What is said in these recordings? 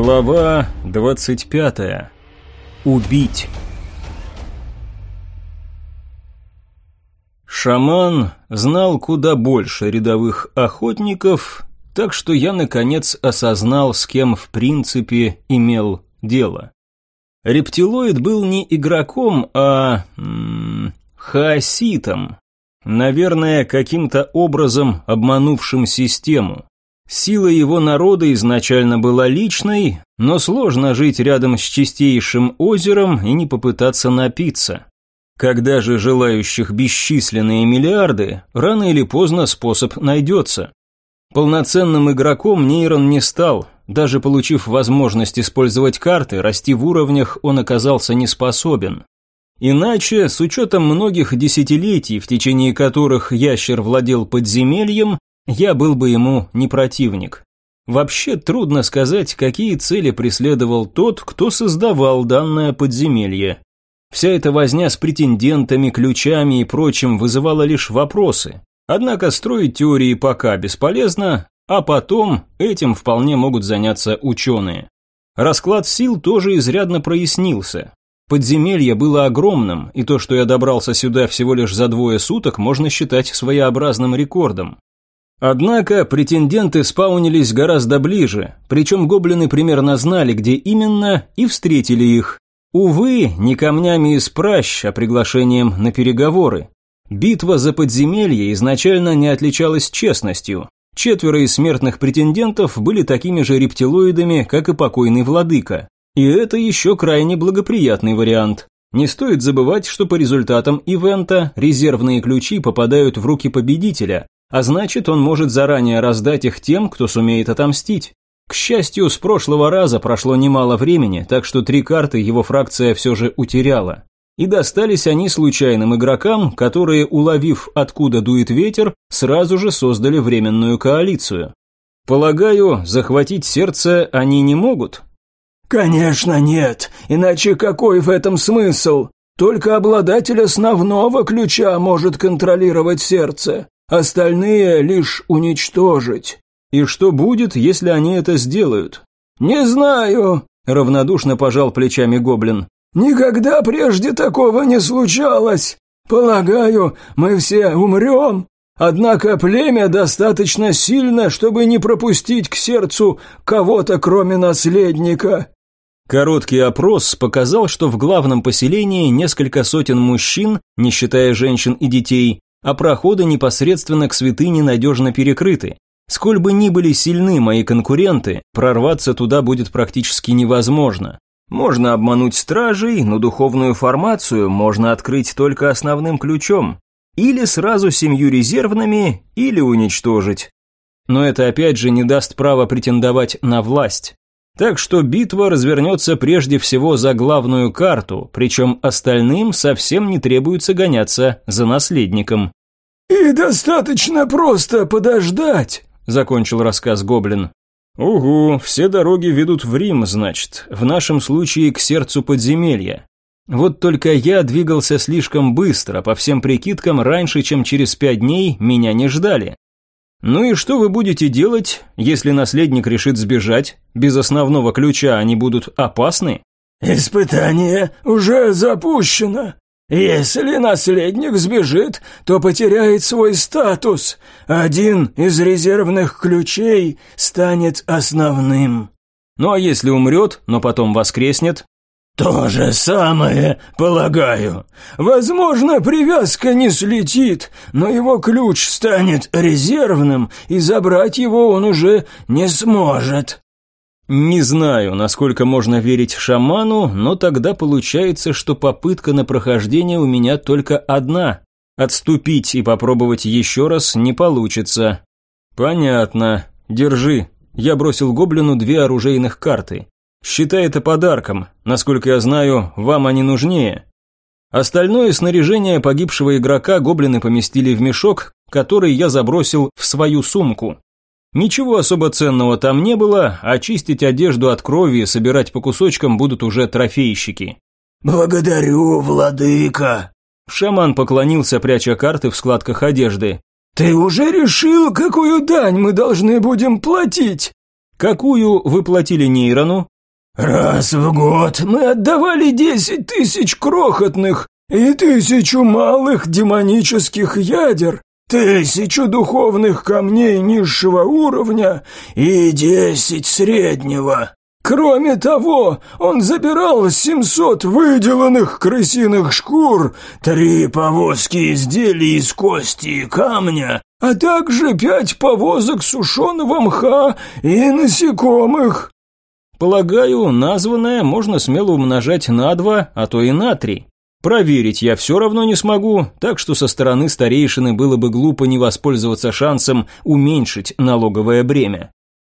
Глава 25. Убить. Шаман знал куда больше рядовых охотников, так что я наконец осознал, с кем в принципе имел дело. Рептилоид был не игроком, а хаоситом, наверное, каким-то образом обманувшим систему. Сила его народа изначально была личной, но сложно жить рядом с чистейшим озером и не попытаться напиться. Когда же желающих бесчисленные миллиарды, рано или поздно способ найдется. Полноценным игроком Нейрон не стал, даже получив возможность использовать карты, расти в уровнях он оказался не способен. Иначе, с учетом многих десятилетий, в течение которых ящер владел подземельем, я был бы ему не противник. Вообще трудно сказать, какие цели преследовал тот, кто создавал данное подземелье. Вся эта возня с претендентами, ключами и прочим вызывала лишь вопросы. Однако строить теории пока бесполезно, а потом этим вполне могут заняться ученые. Расклад сил тоже изрядно прояснился. Подземелье было огромным, и то, что я добрался сюда всего лишь за двое суток, можно считать своеобразным рекордом. Однако претенденты спаунились гораздо ближе, причем гоблины примерно знали, где именно, и встретили их. Увы, не камнями из пращ, а приглашением на переговоры. Битва за подземелье изначально не отличалась честностью. Четверо из смертных претендентов были такими же рептилоидами, как и покойный владыка. И это еще крайне благоприятный вариант. Не стоит забывать, что по результатам ивента резервные ключи попадают в руки победителя, а значит, он может заранее раздать их тем, кто сумеет отомстить. К счастью, с прошлого раза прошло немало времени, так что три карты его фракция все же утеряла. И достались они случайным игрокам, которые, уловив, откуда дует ветер, сразу же создали временную коалицию. Полагаю, захватить сердце они не могут? Конечно нет, иначе какой в этом смысл? Только обладатель основного ключа может контролировать сердце остальные лишь уничтожить. И что будет, если они это сделают? Не знаю, равнодушно пожал плечами гоблин. Никогда прежде такого не случалось. Полагаю, мы все умрем. Однако племя достаточно сильно, чтобы не пропустить к сердцу кого-то, кроме наследника. Короткий опрос показал, что в главном поселении несколько сотен мужчин, не считая женщин и детей, а проходы непосредственно к святыне надежно перекрыты. Сколь бы ни были сильны мои конкуренты, прорваться туда будет практически невозможно. Можно обмануть стражей, но духовную формацию можно открыть только основным ключом. Или сразу семью резервными, или уничтожить. Но это опять же не даст права претендовать на власть. Так что битва развернется прежде всего за главную карту, причем остальным совсем не требуется гоняться за наследником. «И достаточно просто подождать», — закончил рассказ Гоблин. «Угу, все дороги ведут в Рим, значит, в нашем случае к сердцу подземелья. Вот только я двигался слишком быстро, по всем прикидкам, раньше, чем через пять дней меня не ждали. Ну и что вы будете делать, если наследник решит сбежать? Без основного ключа они будут опасны? Испытание уже запущено. Если наследник сбежит, то потеряет свой статус. Один из резервных ключей станет основным. Ну а если умрет, но потом воскреснет? «То же самое, полагаю. Возможно, привязка не слетит, но его ключ станет резервным, и забрать его он уже не сможет». Не знаю, насколько можно верить шаману, но тогда получается, что попытка на прохождение у меня только одна. Отступить и попробовать еще раз не получится. Понятно. Держи. Я бросил гоблину две оружейных карты. Считай это подарком. Насколько я знаю, вам они нужнее. Остальное снаряжение погибшего игрока гоблины поместили в мешок, который я забросил в свою сумку. Ничего особо ценного там не было, а чистить одежду от крови и собирать по кусочкам будут уже трофейщики. «Благодарю, владыка!» Шаман поклонился, пряча карты в складках одежды. «Ты уже решил, какую дань мы должны будем платить?» Какую вы платили Нейрону? Раз в год мы отдавали десять тысяч крохотных и тысячу малых демонических ядер, тысячу духовных камней низшего уровня и десять среднего. Кроме того, он забирал 700 выделанных крысиных шкур, три повозки изделий из кости и камня, а также пять повозок сушеного мха и насекомых. Полагаю, названное можно смело умножать на два, а то и на три. Проверить я все равно не смогу, так что со стороны старейшины было бы глупо не воспользоваться шансом уменьшить налоговое бремя.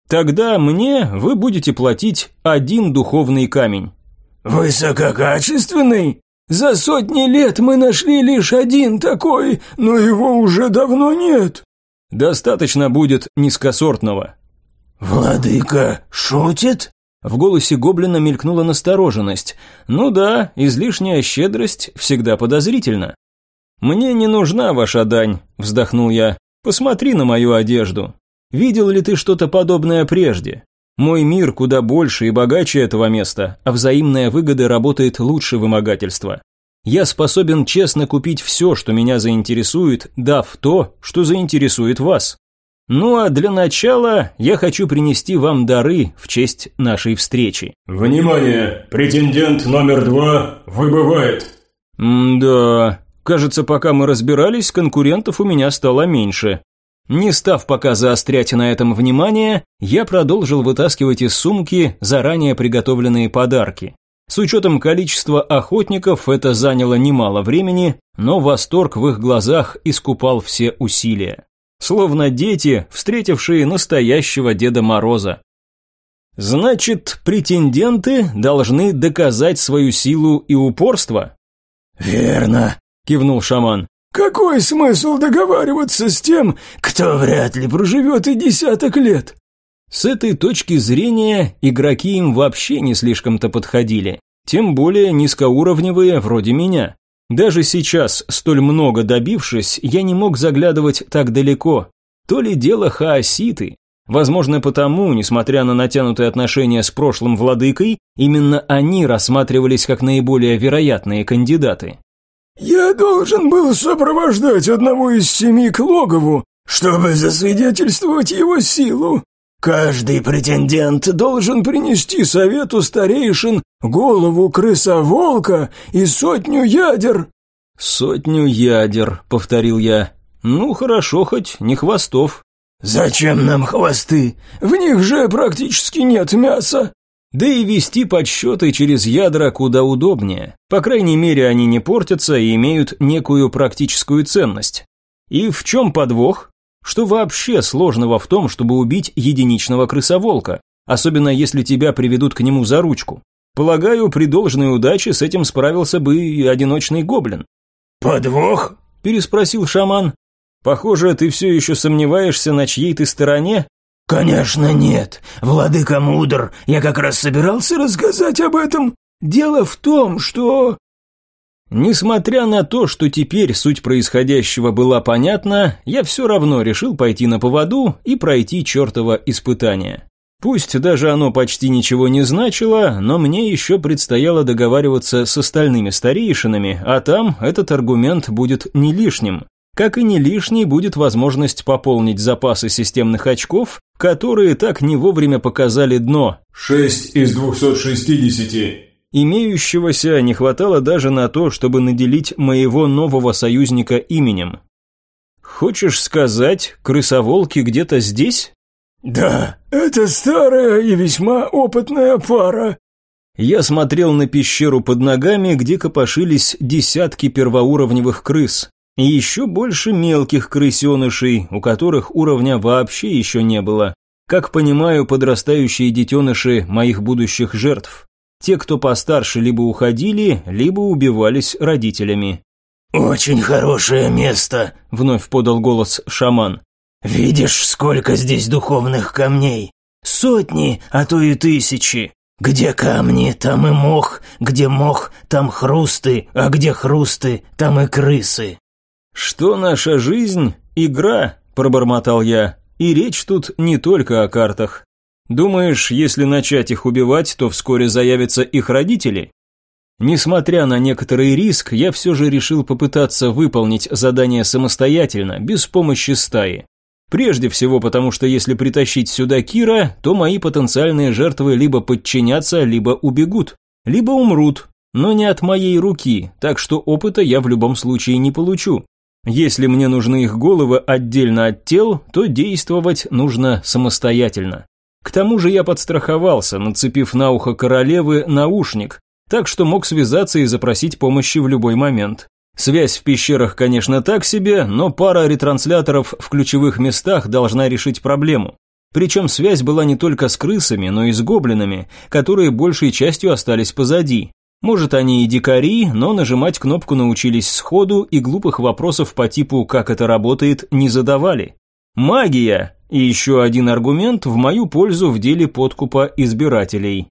Тогда мне вы будете платить один духовный камень. Высококачественный? За сотни лет мы нашли лишь один такой, но его уже давно нет. Достаточно будет низкосортного. Владыка шутит? В голосе гоблина мелькнула настороженность. Ну да, излишняя щедрость всегда подозрительна. Мне не нужна ваша дань, вздохнул я. Посмотри на мою одежду. Видел ли ты что-то подобное прежде? Мой мир куда больше и богаче этого места, а взаимная выгода работает лучше вымогательства. Я способен честно купить все, что меня заинтересует, дав то, что заинтересует вас. Ну а для начала я хочу принести вам дары в честь нашей встречи. Внимание! Претендент номер два выбывает. М-да, кажется, пока мы разбирались, конкурентов у меня стало меньше. Не став пока заострять на этом внимание, я продолжил вытаскивать из сумки заранее приготовленные подарки. С учетом количества охотников это заняло немало времени, но восторг в их глазах искупал все усилия. Словно дети, встретившие настоящего Деда Мороза. Значит, претенденты должны доказать свою силу и упорство? Верно, кивнул шаман. Какой смысл договариваться с тем, кто вряд ли проживет и десяток лет? С этой точки зрения игроки им вообще не слишком-то подходили, тем более низкоуровневые вроде меня. Даже сейчас, столь много добившись, я не мог заглядывать так далеко. То ли дело хаоситы. Возможно, потому, несмотря на натянутые отношения с прошлым владыкой, именно они рассматривались как наиболее вероятные кандидаты. «Я должен был сопровождать одного из семи к логову, чтобы засвидетельствовать его силу. Каждый претендент должен принести совету старейшин голову крыса-волка и сотню ядер». «Сотню ядер», — повторил я. «Ну, хорошо хоть, не хвостов». «Зачем нам хвосты? В них же практически нет мяса». Да и вести подсчеты через ядра куда удобнее. По крайней мере, они не портятся и имеют некую практическую ценность. И в чем подвох? Что вообще сложного в том, чтобы убить единичного крысоволка, особенно если тебя приведут к нему за ручку? Полагаю, при должной удаче с этим справился бы и одиночный гоблин. «Подвох?» – переспросил шаман. «Похоже, ты все еще сомневаешься, на чьей ты стороне?» «Конечно нет. Владыка мудр. Я как раз собирался рассказать об этом. Дело в том, что...» Несмотря на то, что теперь суть происходящего была понятна, я все равно решил пойти на поводу и пройти чертово испытание. Пусть даже оно почти ничего не значило, но мне еще предстояло договариваться с остальными старейшинами, а там этот аргумент будет не лишним. Как и не лишней будет возможность пополнить запасы системных очков, которые так не вовремя показали дно. 6 из 260. Имеющегося не хватало даже на то, чтобы наделить моего нового союзника именем. Хочешь сказать, крысоволки где-то здесь? Да, это старая и весьма опытная пара. Я смотрел на пещеру под ногами, где копошились десятки первоуровневых крыс. И еще больше мелких крысенышей, у которых уровня вообще еще не было. Как понимаю, подрастающие детеныши моих будущих жертв. Те, кто постарше, либо уходили, либо убивались родителями. «Очень хорошее место», — вновь подал голос шаман. «Видишь, сколько здесь духовных камней? Сотни, а то и тысячи. Где камни, там и мох, где мох, там хрусты, а где хрусты, там и крысы. «Что наша жизнь? Игра», – пробормотал я. «И речь тут не только о картах». Думаешь, если начать их убивать, то вскоре заявятся их родители? Несмотря на некоторый риск, я все же решил попытаться выполнить задание самостоятельно, без помощи стаи. Прежде всего потому, что если притащить сюда Кира, то мои потенциальные жертвы либо подчинятся, либо убегут, либо умрут, но не от моей руки, так что опыта я в любом случае не получу. Если мне нужны их головы отдельно от тел, то действовать нужно самостоятельно. К тому же я подстраховался, нацепив на ухо королевы наушник, так что мог связаться и запросить помощи в любой момент. Связь в пещерах, конечно, так себе, но пара ретрансляторов в ключевых местах должна решить проблему. Причем связь была не только с крысами, но и с гоблинами, которые большей частью остались позади. Может, они и дикари, но нажимать кнопку научились сходу и глупых вопросов по типу «как это работает» не задавали. Магия! И еще один аргумент в мою пользу в деле подкупа избирателей.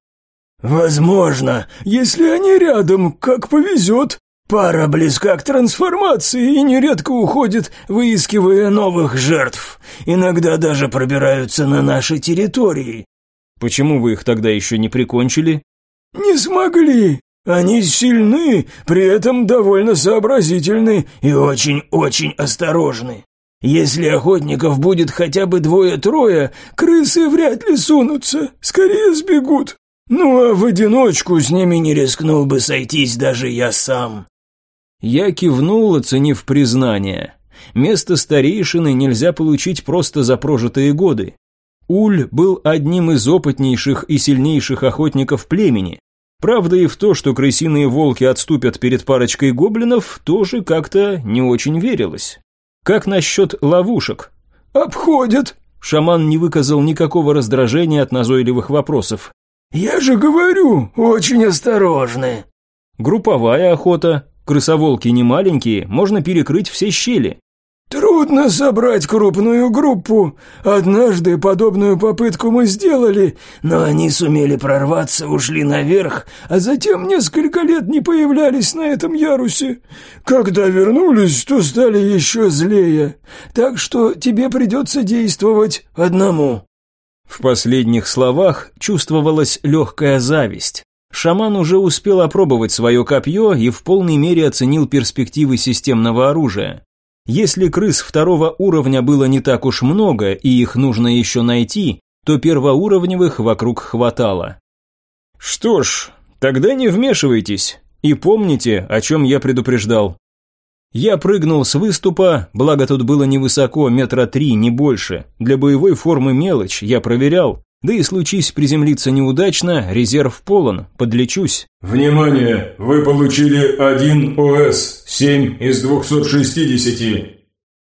«Возможно, если они рядом, как повезет. Пара близка к трансформации и нередко уходит, выискивая новых жертв. Иногда даже пробираются на наши территории». «Почему вы их тогда еще не прикончили?» «Не смогли. Они сильны, при этом довольно сообразительны и очень-очень осторожны. Если охотников будет хотя бы двое-трое, крысы вряд ли сунутся, скорее сбегут. Ну а в одиночку с ними не рискнул бы сойтись даже я сам. Я кивнул, оценив признание. Место старейшины нельзя получить просто за прожитые годы. Уль был одним из опытнейших и сильнейших охотников племени. Правда и в то, что крысиные волки отступят перед парочкой гоблинов, тоже как-то не очень верилось. Как насчет ловушек? Обходят. Шаман не выказал никакого раздражения от назойливых вопросов. Я же говорю, очень осторожны. Групповая охота. Крысоволки не маленькие, можно перекрыть все щели. Трудно собрать крупную группу. Однажды подобную попытку мы сделали, но они сумели прорваться, ушли наверх, а затем несколько лет не появлялись на этом ярусе. Когда вернулись, то стали еще злее. Так что тебе придется действовать одному». В последних словах чувствовалась легкая зависть. Шаман уже успел опробовать свое копье и в полной мере оценил перспективы системного оружия. Если крыс второго уровня было не так уж много, и их нужно еще найти, то первоуровневых вокруг хватало. Что ж, тогда не вмешивайтесь, и помните, о чем я предупреждал. Я прыгнул с выступа, благо тут было невысоко, метра три, не больше. Для боевой формы мелочь, я проверял. Да и случись приземлиться неудачно, резерв полон, подлечусь. Внимание! Вы получили один ОС, 7 из 260.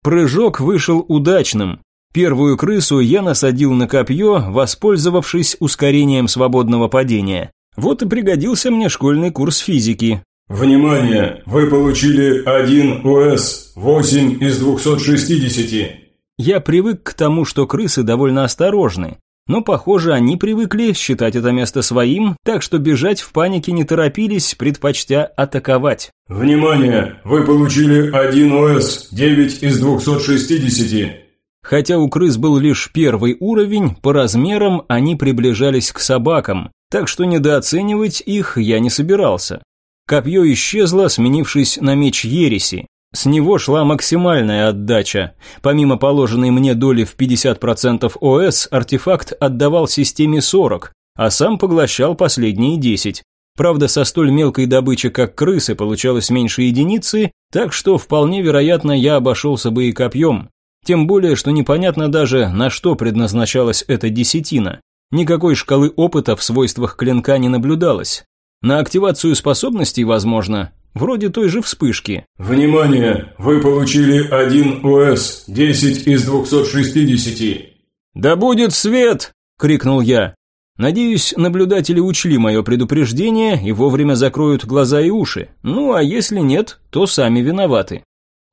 Прыжок вышел удачным. Первую крысу я насадил на копье, воспользовавшись ускорением свободного падения. Вот и пригодился мне школьный курс физики. Внимание! Вы получили один ОС, 8 из 260. Я привык к тому, что крысы довольно осторожны. Но, похоже, они привыкли считать это место своим, так что бежать в панике не торопились, предпочтя атаковать. «Внимание! Вы получили один ОС, 9 из 260!» Хотя у крыс был лишь первый уровень, по размерам они приближались к собакам, так что недооценивать их я не собирался. Копье исчезло, сменившись на меч ереси. С него шла максимальная отдача. Помимо положенной мне доли в 50% ОС, артефакт отдавал системе 40, а сам поглощал последние 10. Правда, со столь мелкой добычи, как крысы, получалось меньше единицы, так что вполне вероятно я обошелся бы и копьем. Тем более, что непонятно даже, на что предназначалась эта десятина. Никакой шкалы опыта в свойствах клинка не наблюдалось. На активацию способностей, возможно, вроде той же вспышки. «Внимание! Вы получили один ОС, 10 из 260!» «Да будет свет!» – крикнул я. Надеюсь, наблюдатели учли мое предупреждение и вовремя закроют глаза и уши. Ну, а если нет, то сами виноваты.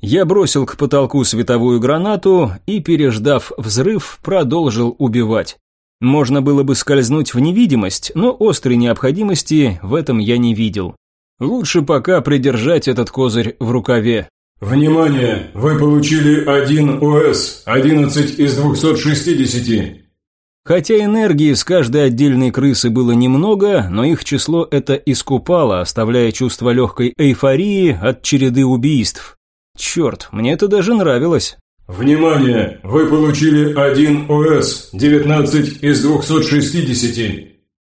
Я бросил к потолку световую гранату и, переждав взрыв, продолжил убивать. Можно было бы скользнуть в невидимость, но острой необходимости в этом я не видел. Лучше пока придержать этот козырь в рукаве. «Внимание! Вы получили один ОС, 11 из 260!» Хотя энергии с каждой отдельной крысы было немного, но их число это искупало, оставляя чувство легкой эйфории от череды убийств. Черт, мне это даже нравилось. Внимание! Вы получили один ОС, 19 из 260.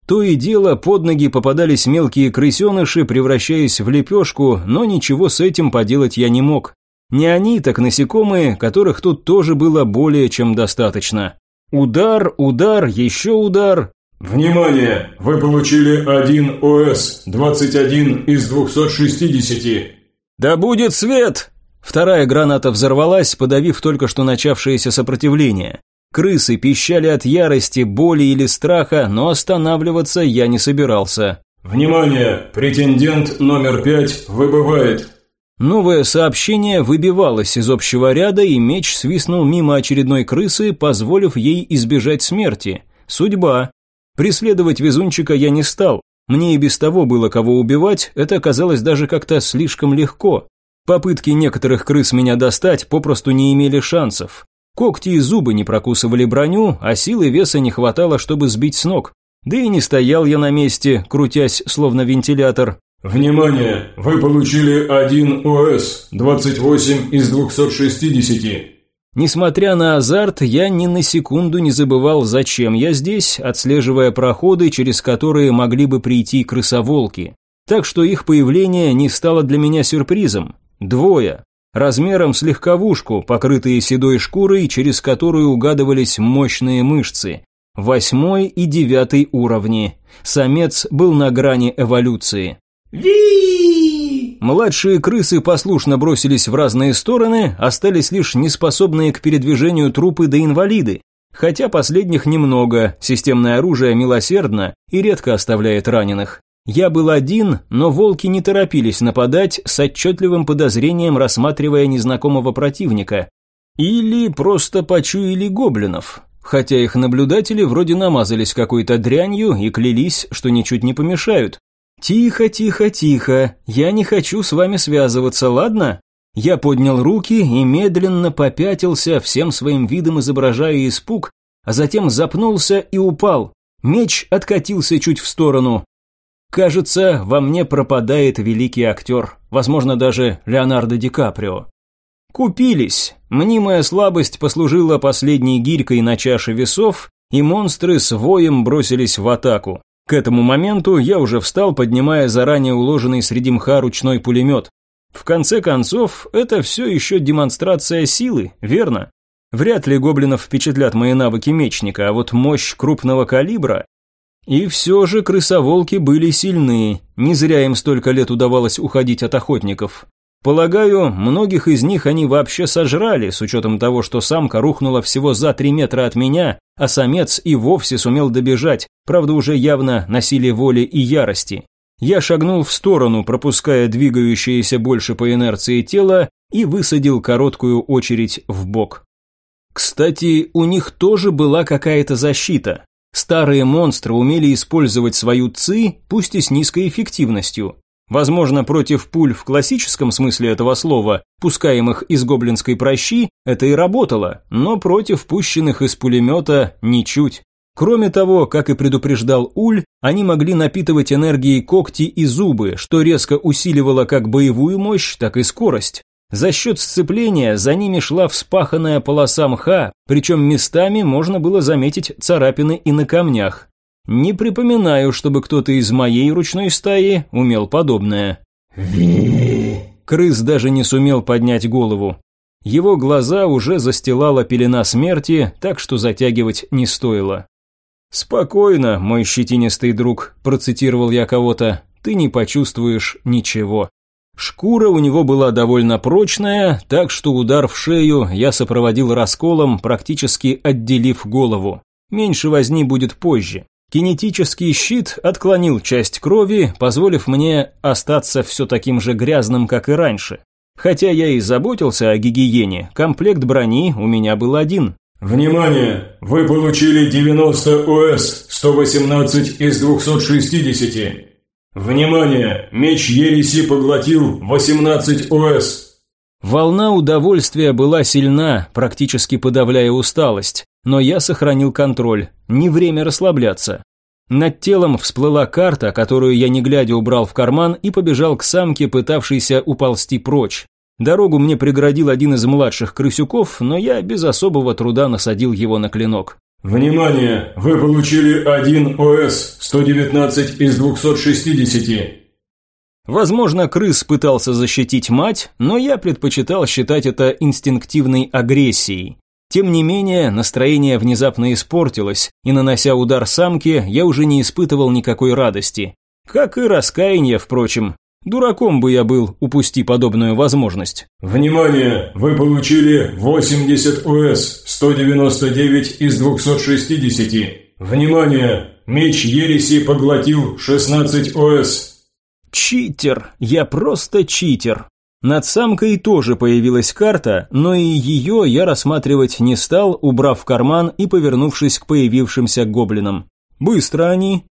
То и дело под ноги попадались мелкие крысеныши, превращаясь в лепешку, но ничего с этим поделать я не мог. Не они, так насекомые, которых тут тоже было более чем достаточно. Удар, удар, еще удар. Внимание! Вы получили один ОС, 21 из 260. Да будет свет! Вторая граната взорвалась, подавив только что начавшееся сопротивление. Крысы пищали от ярости, боли или страха, но останавливаться я не собирался. Внимание! Претендент номер пять выбывает. Новое сообщение выбивалось из общего ряда, и меч свистнул мимо очередной крысы, позволив ей избежать смерти. Судьба. Преследовать везунчика я не стал. Мне и без того было кого убивать, это оказалось даже как-то слишком легко. Попытки некоторых крыс меня достать попросту не имели шансов. Когти и зубы не прокусывали броню, а силы веса не хватало, чтобы сбить с ног. Да и не стоял я на месте, крутясь словно вентилятор. Внимание! Вы получили один ОС, 28 из 260. Несмотря на азарт, я ни на секунду не забывал, зачем я здесь, отслеживая проходы, через которые могли бы прийти крысоволки. Так что их появление не стало для меня сюрпризом. Двое. Размером с легковушку, покрытые седой шкурой, через которую угадывались мощные мышцы. Восьмой и девятый уровни. Самец был на грани эволюции. Ви! Младшие крысы послушно бросились в разные стороны, остались лишь неспособные к передвижению трупы да инвалиды. Хотя последних немного, системное оружие милосердно и редко оставляет раненых. Я был один, но волки не торопились нападать, с отчетливым подозрением рассматривая незнакомого противника. Или просто почуяли гоблинов, хотя их наблюдатели вроде намазались какой-то дрянью и клялись, что ничуть не помешают. «Тихо, тихо, тихо, я не хочу с вами связываться, ладно?» Я поднял руки и медленно попятился, всем своим видом изображая испуг, а затем запнулся и упал. Меч откатился чуть в сторону. Кажется, во мне пропадает великий актер, возможно, даже Леонардо Ди Каприо. Купились. Мнимая слабость послужила последней гирькой на чаше весов, и монстры с воем бросились в атаку. К этому моменту я уже встал, поднимая заранее уложенный среди мха ручной пулемет. В конце концов, это все еще демонстрация силы, верно? Вряд ли гоблинов впечатлят мои навыки мечника, а вот мощь крупного калибра... И все же крысоволки были сильны, не зря им столько лет удавалось уходить от охотников. Полагаю, многих из них они вообще сожрали, с учетом того, что самка рухнула всего за три метра от меня, а самец и вовсе сумел добежать, правда уже явно на силе воли и ярости. Я шагнул в сторону, пропуская двигающееся больше по инерции тело, и высадил короткую очередь в бок. Кстати, у них тоже была какая-то защита. Старые монстры умели использовать свою ЦИ, пусть и с низкой эффективностью. Возможно, против пуль в классическом смысле этого слова, пускаемых из гоблинской прощи, это и работало, но против пущенных из пулемета ничуть. Кроме того, как и предупреждал Уль, они могли напитывать энергией когти и зубы, что резко усиливало как боевую мощь, так и скорость. За счет сцепления за ними шла вспаханная полоса мха, причем местами можно было заметить царапины и на камнях. Не припоминаю, чтобы кто-то из моей ручной стаи умел подобное. Крыс даже не сумел поднять голову. Его глаза уже застилала пелена смерти, так что затягивать не стоило. «Спокойно, мой щетинистый друг», – процитировал я кого-то, – «ты не почувствуешь ничего». Шкура у него была довольно прочная, так что удар в шею я сопроводил расколом, практически отделив голову. Меньше возни будет позже. Кинетический щит отклонил часть крови, позволив мне остаться все таким же грязным, как и раньше. Хотя я и заботился о гигиене, комплект брони у меня был один. Внимание! Вы получили 90 ОС, 118 из 260. Внимание! Меч Ереси поглотил 18 ОС. Волна удовольствия была сильна, практически подавляя усталость, но я сохранил контроль. не время расслабляться. Над телом всплыла карта, которую я не глядя убрал в карман и побежал к самке, пытавшейся уползти прочь. Дорогу мне преградил один из младших крысюков, но я без особого труда насадил его на клинок. «Внимание! Вы получили один ОС, 119 из 260. Возможно, крыс пытался защитить мать, но я предпочитал считать это инстинктивной агрессией. Тем не менее, настроение внезапно испортилось, и нанося удар самке, я уже не испытывал никакой радости. Как и раскаяние, впрочем. Дураком бы я был, упусти подобную возможность. Внимание! Вы получили 80 ОС, 199 из 260. Внимание! Меч Ереси поглотил 16 ОС. Читер, я просто читер. Над самкой тоже появилась карта, но и ее я рассматривать не стал, убрав в карман и повернувшись к появившимся гоблинам. Быстро они.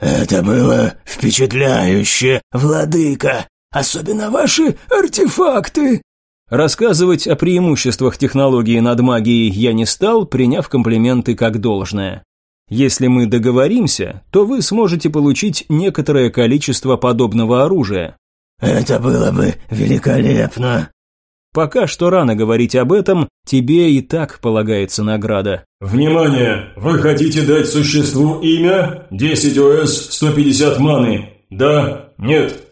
«Это было впечатляюще, владыка, особенно ваши артефакты!» Рассказывать о преимуществах технологии над магией я не стал, приняв комплименты как должное. Если мы договоримся, то вы сможете получить некоторое количество подобного оружия. Это было бы великолепно. Пока что рано говорить об этом, тебе и так полагается награда. Внимание! Вы хотите дать существу имя? 10 ОС, 150 маны. Да? Нет?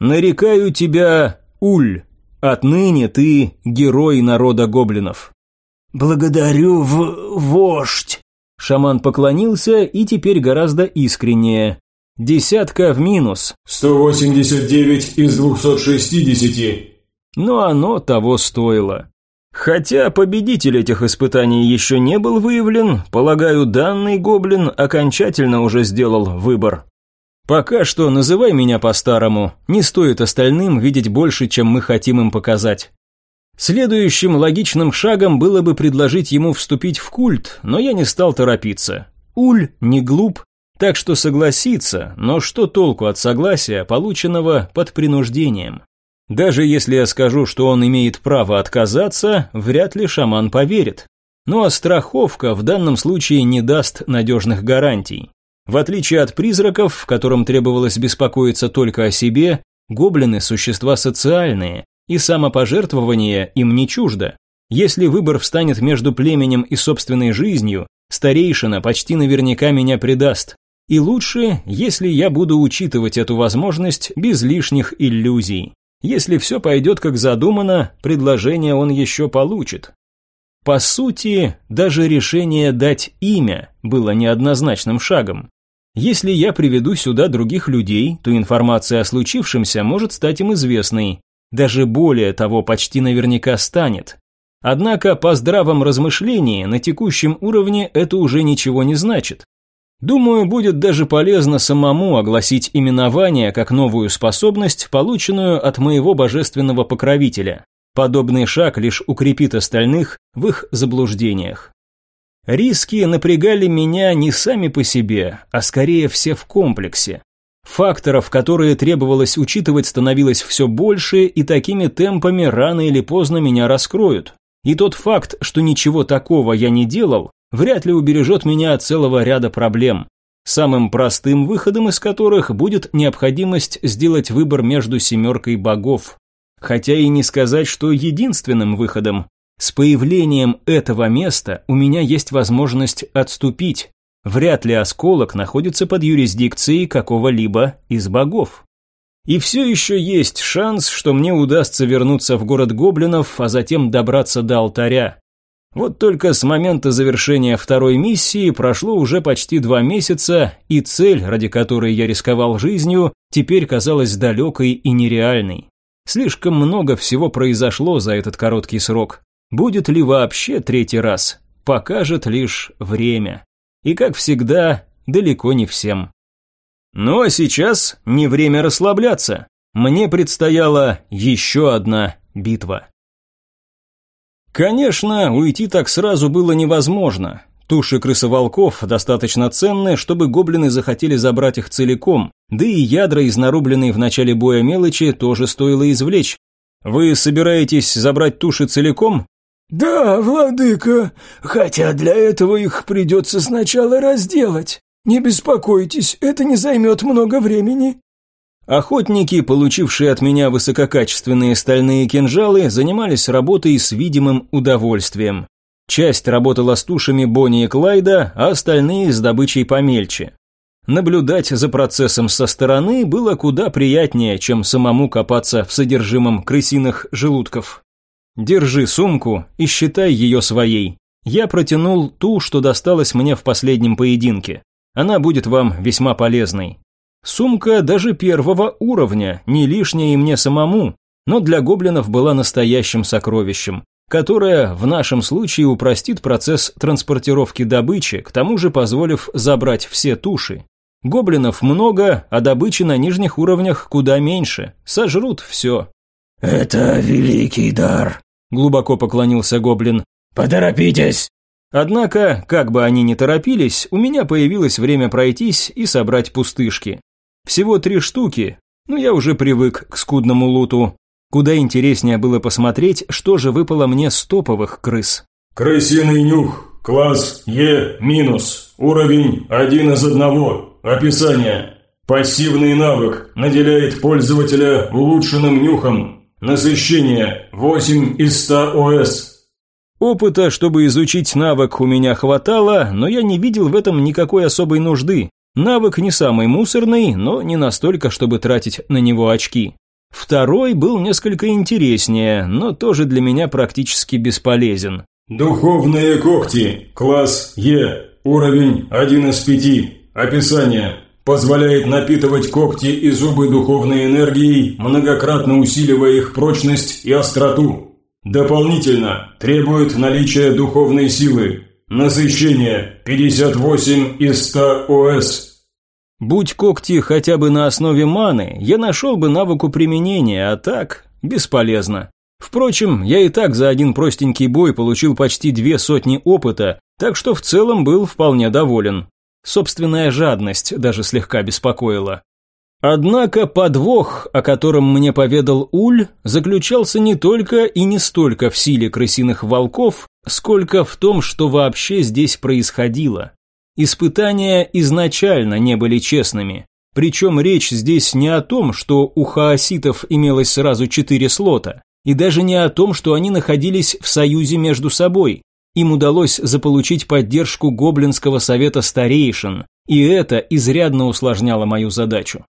Нарекаю тебя Уль. Отныне ты герой народа гоблинов. Благодарю, в вождь. Шаман поклонился и теперь гораздо искреннее. Десятка в минус. 189 из 260. Но оно того стоило. Хотя победитель этих испытаний еще не был выявлен, полагаю, данный гоблин окончательно уже сделал выбор. Пока что называй меня по-старому, не стоит остальным видеть больше, чем мы хотим им показать. Следующим логичным шагом было бы предложить ему вступить в культ, но я не стал торопиться. Уль не глуп, так что согласится, но что толку от согласия, полученного под принуждением? Даже если я скажу, что он имеет право отказаться, вряд ли шаман поверит. Ну а страховка в данном случае не даст надежных гарантий. В отличие от призраков, в котором требовалось беспокоиться только о себе, гоблины – существа социальные, и самопожертвование им не чуждо. Если выбор встанет между племенем и собственной жизнью, старейшина почти наверняка меня предаст. И лучше, если я буду учитывать эту возможность без лишних иллюзий. Если все пойдет как задумано, предложение он еще получит. По сути, даже решение дать имя было неоднозначным шагом. Если я приведу сюда других людей, то информация о случившемся может стать им известной, даже более того, почти наверняка станет. Однако по здравом размышлении на текущем уровне это уже ничего не значит. Думаю, будет даже полезно самому огласить именование как новую способность, полученную от моего божественного покровителя. Подобный шаг лишь укрепит остальных в их заблуждениях. Риски напрягали меня не сами по себе, а скорее все в комплексе. Факторов, которые требовалось учитывать, становилось все больше, и такими темпами рано или поздно меня раскроют. И тот факт, что ничего такого я не делал, вряд ли убережет меня от целого ряда проблем, самым простым выходом из которых будет необходимость сделать выбор между семеркой богов. Хотя и не сказать, что единственным выходом. С появлением этого места у меня есть возможность отступить, Вряд ли осколок находится под юрисдикцией какого-либо из богов. И все еще есть шанс, что мне удастся вернуться в город гоблинов, а затем добраться до алтаря. Вот только с момента завершения второй миссии прошло уже почти два месяца, и цель, ради которой я рисковал жизнью, теперь казалась далекой и нереальной. Слишком много всего произошло за этот короткий срок. Будет ли вообще третий раз, покажет лишь время и, как всегда, далеко не всем. Ну а сейчас не время расслабляться. Мне предстояла еще одна битва. Конечно, уйти так сразу было невозможно. Туши крысоволков достаточно ценны, чтобы гоблины захотели забрать их целиком, да и ядра из нарубленной в начале боя мелочи тоже стоило извлечь. Вы собираетесь забрать туши целиком? Да, владыка, хотя для этого их придется сначала разделать. Не беспокойтесь, это не займет много времени. Охотники, получившие от меня высококачественные стальные кинжалы, занимались работой с видимым удовольствием. Часть работала с тушами Бонни и Клайда, а остальные с добычей помельче. Наблюдать за процессом со стороны было куда приятнее, чем самому копаться в содержимом крысиных желудков. Держи сумку и считай ее своей. Я протянул ту, что досталась мне в последнем поединке. Она будет вам весьма полезной. Сумка даже первого уровня, не лишняя и мне самому, но для гоблинов была настоящим сокровищем, которое в нашем случае упростит процесс транспортировки добычи, к тому же позволив забрать все туши. Гоблинов много, а добычи на нижних уровнях куда меньше. Сожрут все. «Это великий дар», – глубоко поклонился гоблин. «Поторопитесь!» Однако, как бы они ни торопились, у меня появилось время пройтись и собрать пустышки. Всего три штуки, но я уже привык к скудному луту. Куда интереснее было посмотреть, что же выпало мне с топовых крыс. «Крысиный нюх. Класс Е-, уровень один из одного. Описание. Пассивный навык наделяет пользователя улучшенным нюхом. Насыщение 8 из 100 ОС. Опыта, чтобы изучить навык, у меня хватало, но я не видел в этом никакой особой нужды. Навык не самый мусорный, но не настолько, чтобы тратить на него очки. Второй был несколько интереснее, но тоже для меня практически бесполезен. Духовные когти. Класс Е. Уровень 1 из 5. Описание. Позволяет напитывать когти и зубы духовной энергией, многократно усиливая их прочность и остроту. Дополнительно требует наличия духовной силы. Насыщение 58 из 100 ОС. Будь когти хотя бы на основе маны, я нашел бы навыку применения, а так бесполезно. Впрочем, я и так за один простенький бой получил почти две сотни опыта, так что в целом был вполне доволен. Собственная жадность даже слегка беспокоила. Однако подвох, о котором мне поведал Уль, заключался не только и не столько в силе крысиных волков, сколько в том, что вообще здесь происходило. Испытания изначально не были честными. Причем речь здесь не о том, что у хаоситов имелось сразу четыре слота, и даже не о том, что они находились в союзе между собой. Им удалось заполучить поддержку Гоблинского совета старейшин, и это изрядно усложняло мою задачу.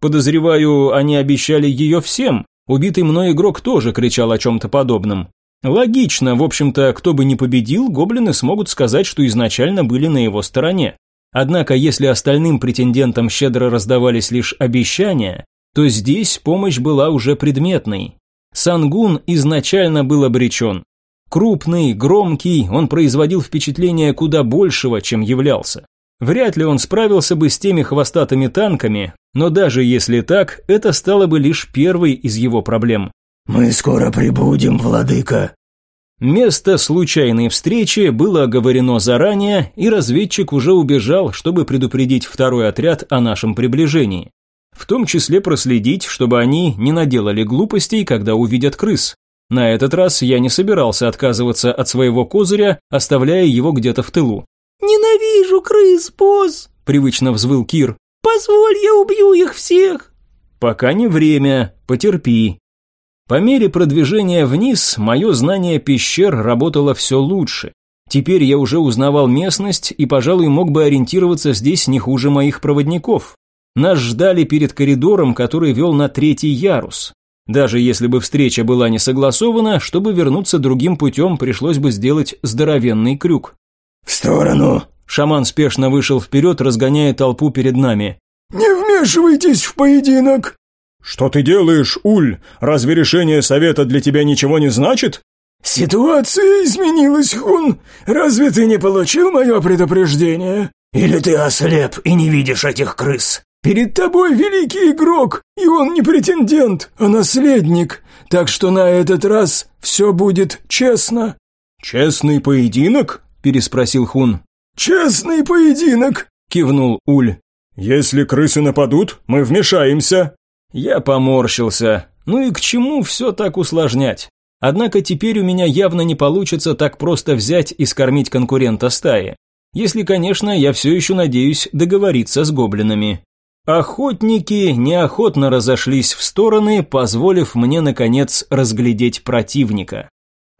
Подозреваю, они обещали ее всем, убитый мной игрок тоже кричал о чем-то подобном. Логично, в общем-то, кто бы ни победил, гоблины смогут сказать, что изначально были на его стороне. Однако, если остальным претендентам щедро раздавались лишь обещания, то здесь помощь была уже предметной. Сангун изначально был обречен. Крупный, громкий, он производил впечатление куда большего, чем являлся. Вряд ли он справился бы с теми хвостатыми танками, но даже если так, это стало бы лишь первой из его проблем. «Мы скоро прибудем, владыка». Место случайной встречи было оговорено заранее, и разведчик уже убежал, чтобы предупредить второй отряд о нашем приближении. В том числе проследить, чтобы они не наделали глупостей, когда увидят крыс. На этот раз я не собирался отказываться от своего козыря, оставляя его где-то в тылу. «Ненавижу крыс, босс!» – привычно взвыл Кир. «Позволь, я убью их всех!» «Пока не время, потерпи». По мере продвижения вниз, мое знание пещер работало все лучше. Теперь я уже узнавал местность и, пожалуй, мог бы ориентироваться здесь не хуже моих проводников. Нас ждали перед коридором, который вел на третий ярус. Даже если бы встреча была не согласована, чтобы вернуться другим путем, пришлось бы сделать здоровенный крюк. «В сторону!» Шаман спешно вышел вперед, разгоняя толпу перед нами. «Не вмешивайтесь в поединок!» «Что ты делаешь, Уль? Разве решение совета для тебя ничего не значит?» «Ситуация изменилась, Хун. Разве ты не получил мое предупреждение? Или ты ослеп и не видишь этих крыс?» Перед тобой великий игрок, и он не претендент, а наследник, так что на этот раз все будет честно». «Честный поединок?» – переспросил Хун. «Честный поединок», – кивнул Уль. «Если крысы нападут, мы вмешаемся». Я поморщился. Ну и к чему все так усложнять? Однако теперь у меня явно не получится так просто взять и скормить конкурента стаи. Если, конечно, я все еще надеюсь договориться с гоблинами. Охотники неохотно разошлись в стороны, позволив мне, наконец, разглядеть противника.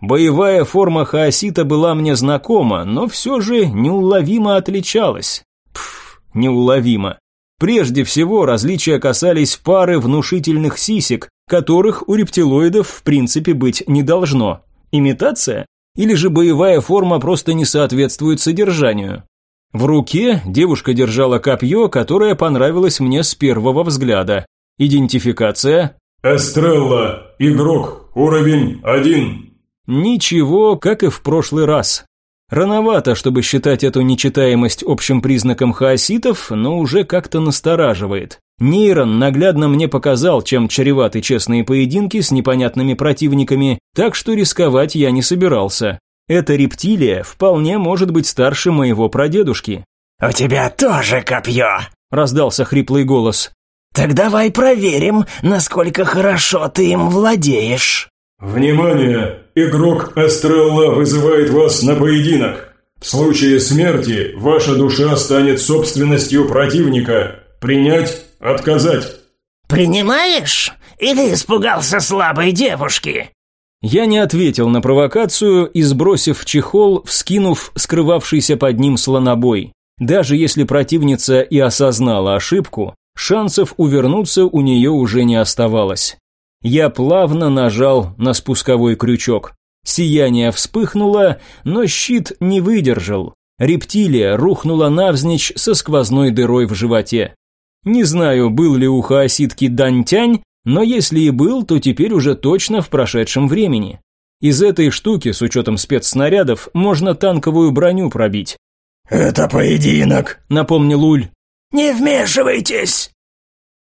Боевая форма хаосита была мне знакома, но все же неуловимо отличалась. Пф, неуловимо. Прежде всего, различия касались пары внушительных сисек, которых у рептилоидов в принципе быть не должно. Имитация? Или же боевая форма просто не соответствует содержанию? В руке девушка держала копье, которое понравилось мне с первого взгляда. Идентификация? Эстрелла, игрок, уровень один. Ничего, как и в прошлый раз. Рановато, чтобы считать эту нечитаемость общим признаком хаоситов, но уже как-то настораживает. Нейрон наглядно мне показал, чем чреваты честные поединки с непонятными противниками, так что рисковать я не собирался. Эта рептилия вполне может быть старше моего прадедушки. «У тебя тоже копье!» – раздался хриплый голос. «Так давай проверим, насколько хорошо ты им владеешь». «Внимание! Игрок Астрелла вызывает вас на поединок. В случае смерти ваша душа станет собственностью противника. Принять, отказать». «Принимаешь? Или испугался слабой девушки?» Я не ответил на провокацию и, сбросив чехол, вскинув скрывавшийся под ним слонобой. Даже если противница и осознала ошибку, шансов увернуться у нее уже не оставалось. Я плавно нажал на спусковой крючок. Сияние вспыхнуло, но щит не выдержал. Рептилия рухнула навзничь со сквозной дырой в животе. Не знаю, был ли у хаоситки Дантянь, но если и был, то теперь уже точно в прошедшем времени. Из этой штуки, с учетом спецснарядов, можно танковую броню пробить. «Это поединок», — напомнил Уль. «Не вмешивайтесь!»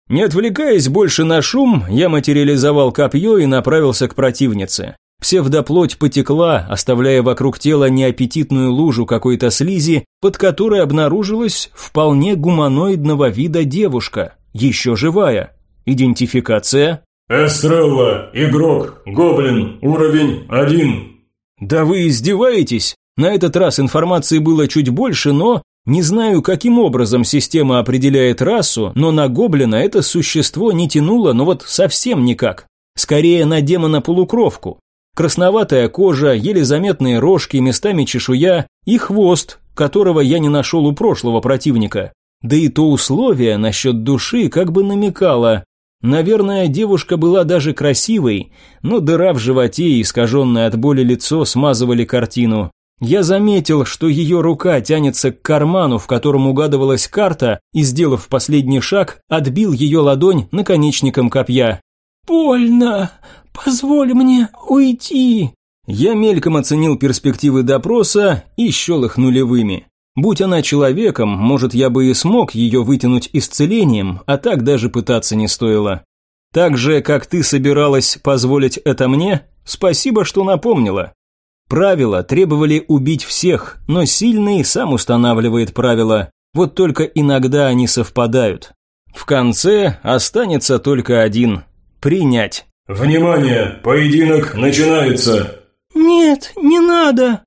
Не отвлекаясь больше на шум, я материализовал копье и направился к противнице. Псевдоплоть потекла, оставляя вокруг тела неаппетитную лужу какой-то слизи, под которой обнаружилась вполне гуманоидного вида девушка, еще живая. Идентификация? «Эстрелла, игрок, гоблин, уровень один». «Да вы издеваетесь? На этот раз информации было чуть больше, но не знаю, каким образом система определяет расу, но на гоблина это существо не тянуло, но вот совсем никак. Скорее на демона-полукровку. Красноватая кожа, еле заметные рожки, местами чешуя и хвост, которого я не нашел у прошлого противника. Да и то условие насчет души как бы намекало. Наверное, девушка была даже красивой, но дыра в животе и искаженное от боли лицо смазывали картину. Я заметил, что ее рука тянется к карману, в котором угадывалась карта, и, сделав последний шаг, отбил ее ладонь наконечником копья. «Больно! Позволь мне уйти!» Я мельком оценил перспективы допроса и счел их нулевыми. Будь она человеком, может, я бы и смог ее вытянуть исцелением, а так даже пытаться не стоило. Так же, как ты собиралась позволить это мне, спасибо, что напомнила. Правила требовали убить всех, но сильный сам устанавливает правила. Вот только иногда они совпадают. В конце останется только один – принять. «Внимание! Поединок начинается!» «Нет, не надо!»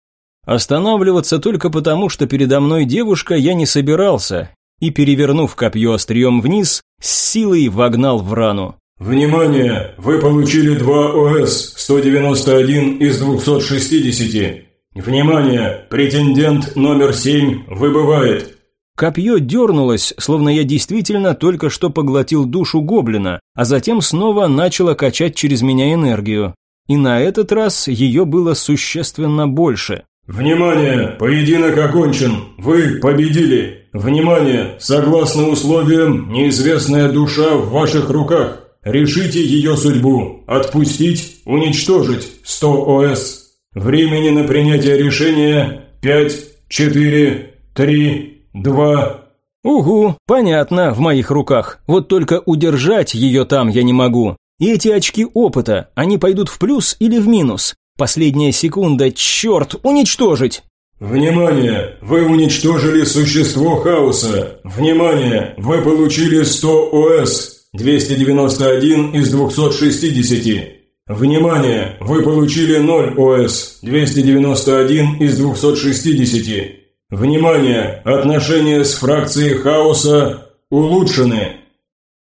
Останавливаться только потому, что передо мной девушка я не собирался, и, перевернув копье острием вниз, с силой вогнал в рану. «Внимание! Вы получили 2 ОС, 191 из 260. Внимание! Претендент номер 7 выбывает!» Копье дернулось, словно я действительно только что поглотил душу гоблина, а затем снова начало качать через меня энергию. И на этот раз ее было существенно больше. «Внимание! Поединок окончен! Вы победили! Внимание! Согласно условиям, неизвестная душа в ваших руках!» Решите ее судьбу. Отпустить, уничтожить 100 ОС. Времени на принятие решения 5, 4, 3, 2. Угу, понятно, в моих руках. Вот только удержать ее там я не могу. И эти очки опыта, они пойдут в плюс или в минус? Последняя секунда, черт, уничтожить! Внимание! Вы уничтожили существо хаоса. Внимание! Вы получили 100 ОС. 291 из 260. Внимание! Вы получили 0 ОС, 291 из 260. Внимание! Отношения с фракцией хаоса улучшены.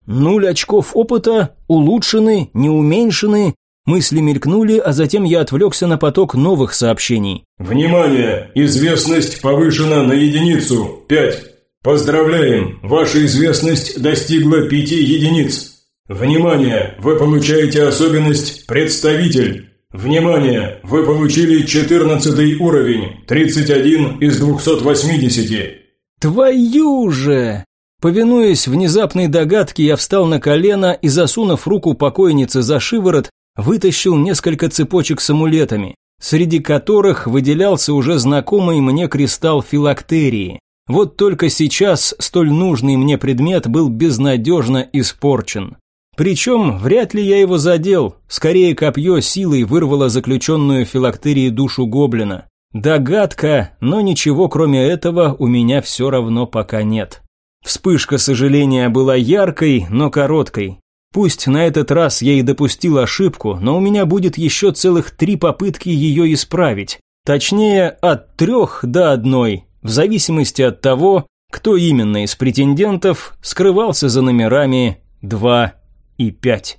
Нуль очков опыта, улучшены, не уменьшены. Мысли мелькнули, а затем я отвлекся на поток новых сообщений. Внимание! Известность повышена на единицу. 5. Поздравляем! Ваша известность достигла 5 единиц. Внимание! Вы получаете особенность «Представитель». Внимание! Вы получили 14 уровень, 31 из 280. Твою же! Повинуясь внезапной догадке, я встал на колено и, засунув руку покойницы за шиворот, вытащил несколько цепочек с амулетами, среди которых выделялся уже знакомый мне кристалл филактерии. Вот только сейчас столь нужный мне предмет был безнадежно испорчен. Причем вряд ли я его задел, скорее копье силой вырвало заключенную в филактерии душу гоблина. Догадка, но ничего кроме этого у меня все равно пока нет. Вспышка сожаления была яркой, но короткой. Пусть на этот раз я и допустил ошибку, но у меня будет еще целых три попытки ее исправить. Точнее, от трех до одной, в зависимости от того, кто именно из претендентов скрывался за номерами 2 и 5.